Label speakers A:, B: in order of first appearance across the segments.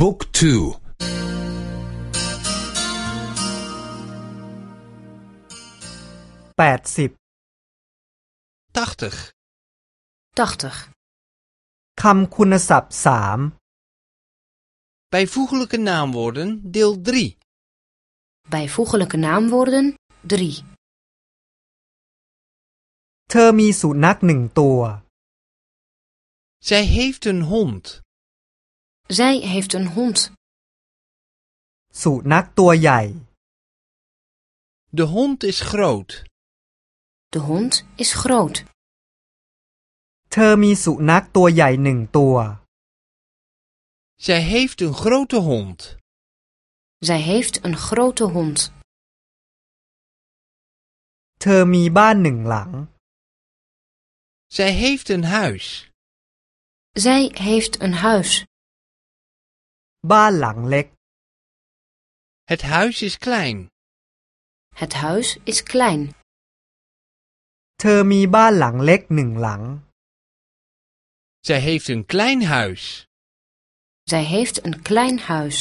A: บุ๊กทู
B: แปดสิบคำคุณศัพท์สาม
A: Bijvoeglijke naamwoorden deel 3
C: Bijvoeglijke naamwoorden 3.
B: เธอมีสุนัขหนึ่งตัว
A: Zij heeft een hond.
C: Zij heeft een hond.
B: สุนัขตัวใหญ่
A: De hond is groot.
C: De hond is groot.
B: เธอมีสุนัขตัวใหญ่หนึ่งตัว
A: Zij heeft een grote hond.
C: Zij heeft een grote hond.
B: เธอมีบ้านหนึ่งหลัง
A: Zij heeft een huis.
C: Zij heeft een huis.
B: บ้านหลังเล็ก
A: Het huis is klein.
C: Het huis is klein.
B: เธอมีบ้านหลังเล็กหนึ่งหลัง
A: Zij heeft een klein huis.
C: Zij heeft een klein huis.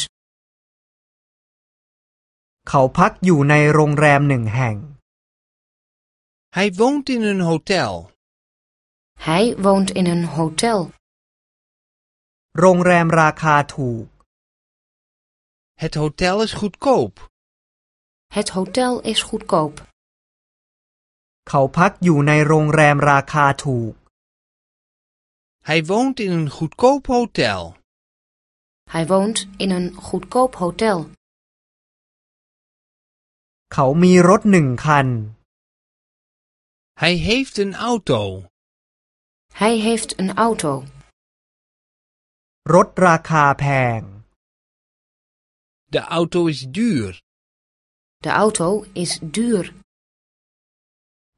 B: เขาพักอยู่ในโรงแรมหนึ่งแห่ง
A: Hij woont in een hotel.
C: Hij woont in een hotel.
B: โรงแรมราคาถูก
A: Het hotel is goedkoop.
C: Het hotel is goedkoop.
B: เขาพักอยู่ในโรงแรมราคาถูก
A: Hij woont in een goedkoop hotel.
C: Hij woont in een goedkoop hotel.
B: เขามีรถหนึ่งคัน
A: Hij heeft een auto.
C: Hij heeft een auto.
B: รถราคาแพง
A: De auto is duur.
C: De auto is duur.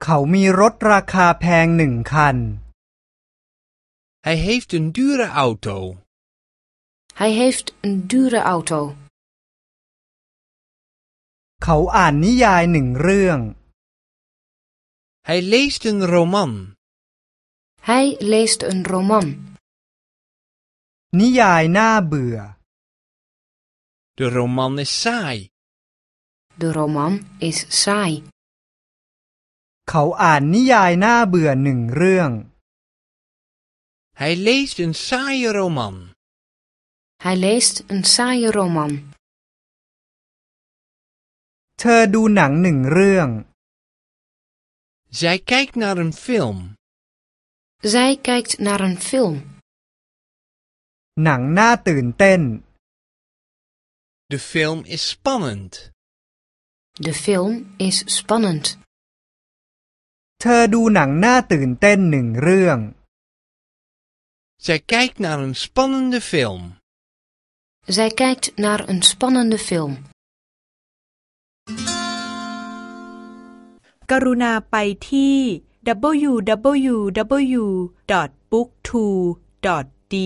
B: เขามีรถราคาแพงหนึ่งคัน
A: Hij heeft een dure auto.
C: Hij heeft een dure auto.
B: เขาอ่านนิยายหนึ่งเรื่อง
A: Hij leest een roman.
C: Hij leest een roman.
B: นิยายน่าเบื่อ
A: De roman is saai.
C: De roman is saai.
B: เขาอ่านนิยายน่าเบื่อหนึ่งเรื่อง
A: Hij leest een saaie roman.
C: Hij leest een saaie roman.
B: เธอดูหนังหนึ่งเรื่อง
A: Zij kijkt naar een film.
C: Zij kijkt naar een film.
B: หนังน่าตื่นเต้น
A: De film is spannend.
C: De film is spannend.
B: เธอดูหนังน่าตื่นเต้นหนึ่งเรื่อง
A: Zij kijkt naar een spannende film.
C: Zij kijkt naar een spannende film.
D: กรุณาไปที่ www.booktwo.de